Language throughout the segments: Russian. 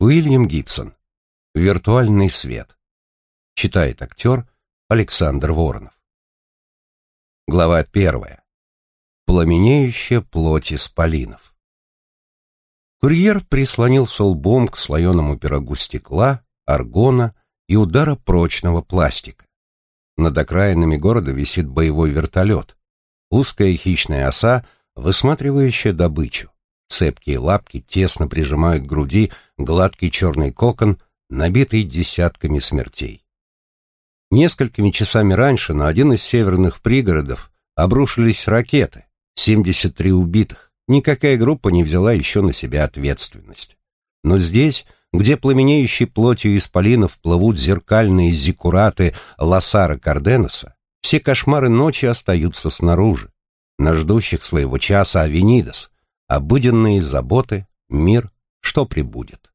Уильям Гибсон. Виртуальный свет. Читает актер Александр Воронов. Глава первая. Пламенеющая плоть исполинов. Курьер прислонился лбом к слоеному пирогу стекла, аргона и удара прочного пластика. Над окраинами города висит боевой вертолет. Узкая хищная оса, высматривающая добычу. Цепкие лапки тесно прижимают к груди гладкий черный кокон, набитый десятками смертей. Несколькими часами раньше на один из северных пригородов обрушились ракеты, 73 убитых. Никакая группа не взяла еще на себя ответственность. Но здесь, где пламенеющей плотью исполинов плывут зеркальные зиккураты Лассара Карденоса, все кошмары ночи остаются снаружи, на ждущих своего часа Авенидос, обыденные заботы, мир, что прибудет.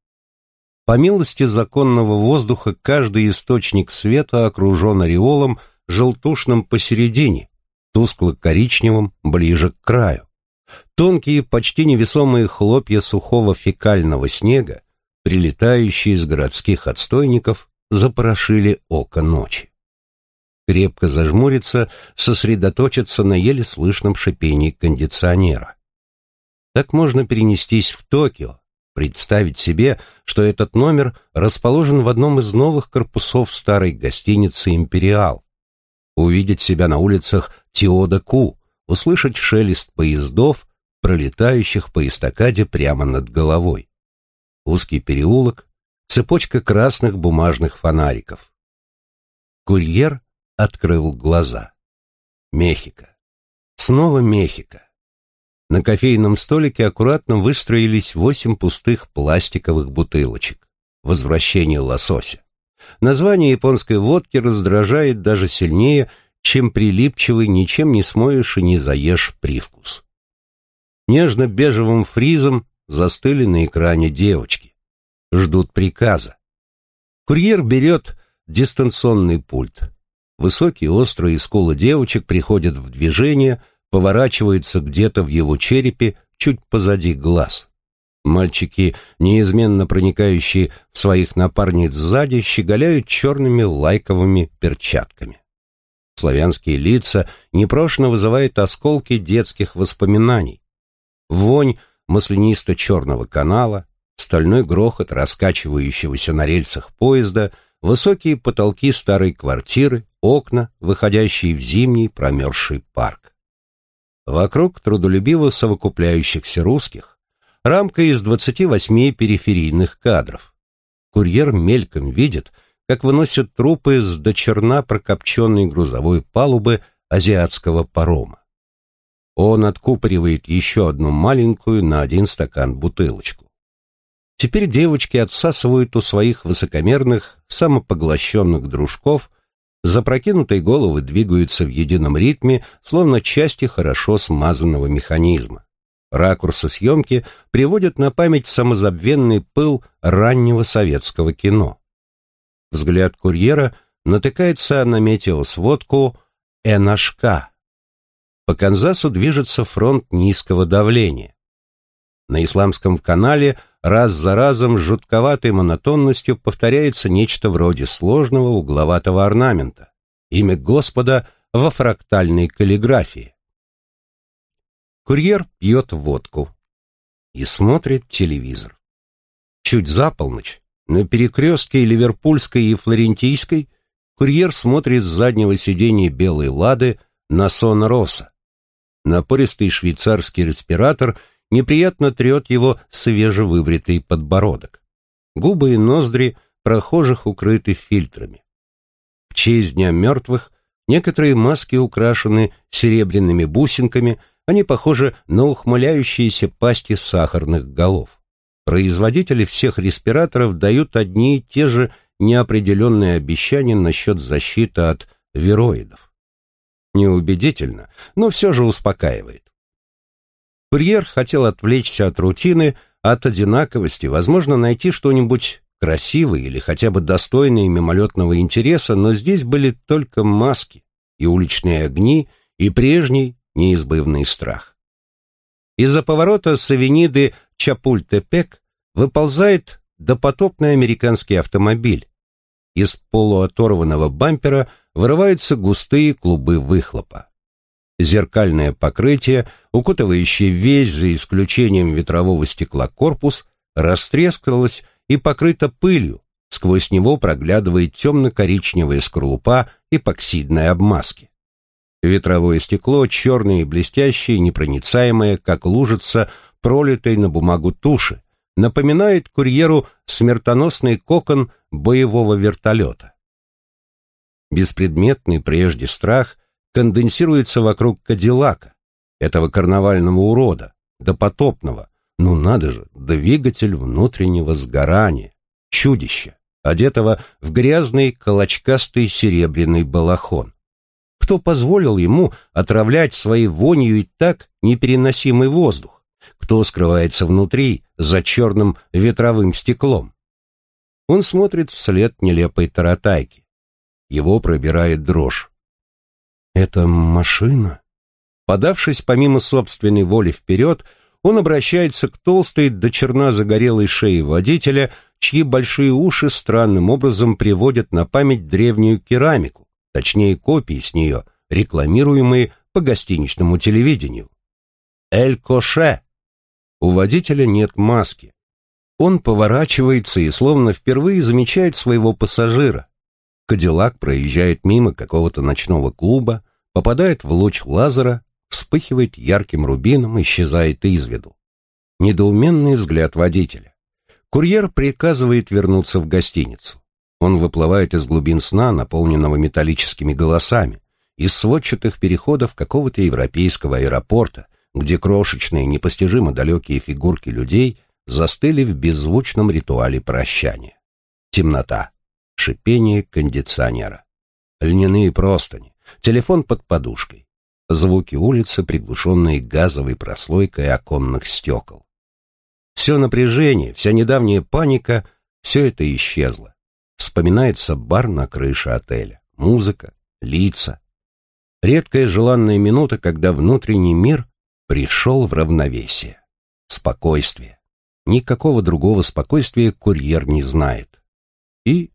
По милости законного воздуха каждый источник света окружен ореолом, желтушным посередине, тускло-коричневым ближе к краю. Тонкие, почти невесомые хлопья сухого фекального снега, прилетающие из городских отстойников, запорошили око ночи. Крепко зажмуриться, сосредоточиться на еле слышном шипении кондиционера. Так можно перенестись в Токио, представить себе, что этот номер расположен в одном из новых корпусов старой гостиницы «Империал», увидеть себя на улицах Тиода-Ку, услышать шелест поездов, пролетающих по эстакаде прямо над головой. Узкий переулок, цепочка красных бумажных фонариков. Курьер открыл глаза. Мехико. Снова Мехико. На кофейном столике аккуратно выстроились восемь пустых пластиковых бутылочек. Возвращение лосося. Название японской водки раздражает даже сильнее, чем прилипчивый ничем не смоешь и не заешь привкус. Нежно-бежевым фризом застыли на экране девочки. Ждут приказа. Курьер берет дистанционный пульт. Высокие острые скулы девочек приходят в движение – поворачивается где-то в его черепе чуть позади глаз. Мальчики, неизменно проникающие в своих напарниц сзади, щеголяют черными лайковыми перчатками. Славянские лица непрошно вызывают осколки детских воспоминаний. Вонь маслянисто-черного канала, стальной грохот раскачивающегося на рельсах поезда, высокие потолки старой квартиры, окна, выходящие в зимний промерзший парк. Вокруг трудолюбиво совокупляющихся русских рамка из 28 периферийных кадров. Курьер мельком видит, как выносят трупы с дочерна прокопченной грузовой палубы азиатского парома. Он откупоривает еще одну маленькую на один стакан бутылочку. Теперь девочки отсасывают у своих высокомерных, самопоглощенных дружков Запрокинутые головы двигаются в едином ритме, словно части хорошо смазанного механизма. Ракурсы съемки приводят на память самозабвенный пыл раннего советского кино. Взгляд курьера натыкается на метеосводку НHK. По Канзасу движется фронт низкого давления. На исламском канале раз за разом с жутковатой монотонностью повторяется нечто вроде сложного угловатого орнамента. Имя Господа во фрактальной каллиграфии. Курьер пьет водку и смотрит телевизор. Чуть за полночь, на перекрестке Ливерпульской и Флорентийской, курьер смотрит с заднего сиденья белой лады на сон Роса. Напористый швейцарский респиратор — неприятно трет его свежевыбритый подбородок. Губы и ноздри прохожих укрыты фильтрами. В честь Дня мертвых некоторые маски украшены серебряными бусинками, они похожи на ухмыляющиеся пасти сахарных голов. Производители всех респираторов дают одни и те же неопределенные обещания насчет защиты от вироидов. Неубедительно, но все же успокаивает. Курьер хотел отвлечься от рутины, от одинаковости, возможно, найти что-нибудь красивое или хотя бы достойное мимолетного интереса, но здесь были только маски и уличные огни, и прежний неизбывный страх. Из-за поворота с авениды Чапультепек выползает допотопный американский автомобиль. Из полуоторванного бампера вырываются густые клубы выхлопа. Зеркальное покрытие, укутывающее весь, за исключением ветрового стекла, корпус, растрескалось и покрыто пылью, сквозь него проглядывает темно-коричневая скорлупа эпоксидной обмазки. Ветровое стекло черное и блестящее, непроницаемое, как лужица, пролитой на бумагу туши, напоминает курьеру смертоносный кокон боевого вертолета. Беспредметный прежде страх конденсируется вокруг Кадиллака, этого карнавального урода, допотопного, ну надо же, двигатель внутреннего сгорания, чудище, одетого в грязный колочкастый серебряный балахон. Кто позволил ему отравлять своей вонью и так непереносимый воздух? Кто скрывается внутри, за черным ветровым стеклом? Он смотрит вслед нелепой таратайки. Его пробирает дрожь. «Это машина?» Подавшись помимо собственной воли вперед, он обращается к толстой до черна загорелой шее водителя, чьи большие уши странным образом приводят на память древнюю керамику, точнее копии с нее, рекламируемые по гостиничному телевидению. «Эль Коше». У водителя нет маски. Он поворачивается и словно впервые замечает своего пассажира. Кадиллак проезжает мимо какого-то ночного клуба, попадает в луч лазера вспыхивает ярким рубином, исчезает из виду. Недоуменный взгляд водителя. Курьер приказывает вернуться в гостиницу. Он выплывает из глубин сна, наполненного металлическими голосами, из сводчатых переходов какого-то европейского аэропорта, где крошечные, непостижимо далекие фигурки людей застыли в беззвучном ритуале прощания. Темнота, шипение кондиционера, льняные простыни, телефон под подушкой, звуки улицы, приглушенные газовой прослойкой оконных стекол. Все напряжение, вся недавняя паника, все это исчезло. Вспоминается бар на крыше отеля, музыка, лица. Редкая желанная минута, когда внутренний мир пришел в равновесие. Спокойствие. Никакого другого спокойствия курьер не знает. И,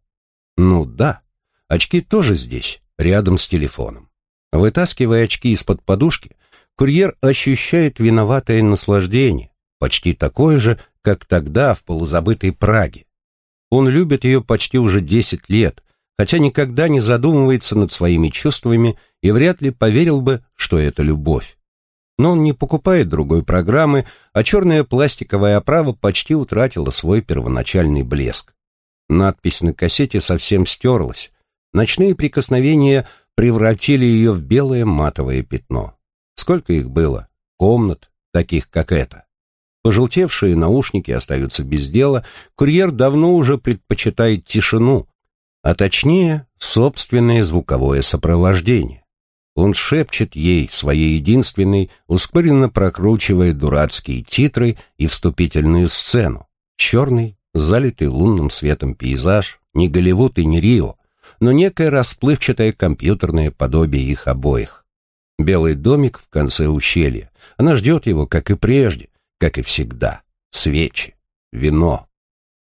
ну да, очки тоже здесь, рядом с телефоном. Вытаскивая очки из-под подушки, курьер ощущает виноватое наслаждение, почти такое же, как тогда в полузабытой Праге. Он любит ее почти уже 10 лет, хотя никогда не задумывается над своими чувствами и вряд ли поверил бы, что это любовь. Но он не покупает другой программы, а черная пластиковая оправа почти утратила свой первоначальный блеск. Надпись на кассете совсем стерлась. Ночные прикосновения превратили ее в белое матовое пятно. Сколько их было? Комнат, таких как эта. Пожелтевшие наушники остаются без дела, курьер давно уже предпочитает тишину, а точнее, собственное звуковое сопровождение. Он шепчет ей, своей единственной, ускоренно прокручивая дурацкие титры и вступительную сцену. Черный, залитый лунным светом пейзаж, не Голливуд и не Рио, но некое расплывчатое компьютерное подобие их обоих. Белый домик в конце ущелья. Она ждет его, как и прежде, как и всегда. Свечи, вино.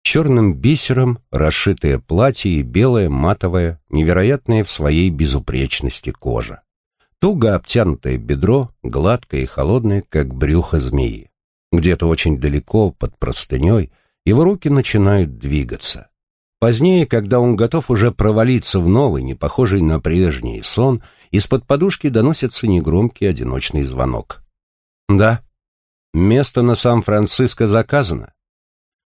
Черным бисером расшитое платье и белое матовое, невероятное в своей безупречности кожа. Туго обтянутое бедро, гладкое и холодное, как брюхо змеи. Где-то очень далеко, под простыней, его руки начинают двигаться. Позднее, когда он готов уже провалиться в новый, не похожий на прежний сон, из-под подушки доносится негромкий одиночный звонок. «Да, место на Сан-Франциско заказано».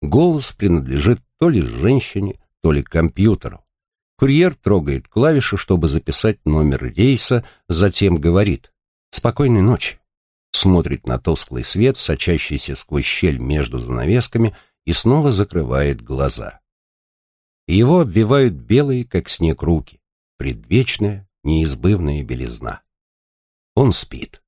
Голос принадлежит то ли женщине, то ли компьютеру. Курьер трогает клавишу, чтобы записать номер рейса, затем говорит «Спокойной ночи». Смотрит на тусклый свет, сочащийся сквозь щель между занавесками, и снова закрывает глаза. Его обвивают белые, как снег, руки, предвечная, неизбывная белизна. Он спит.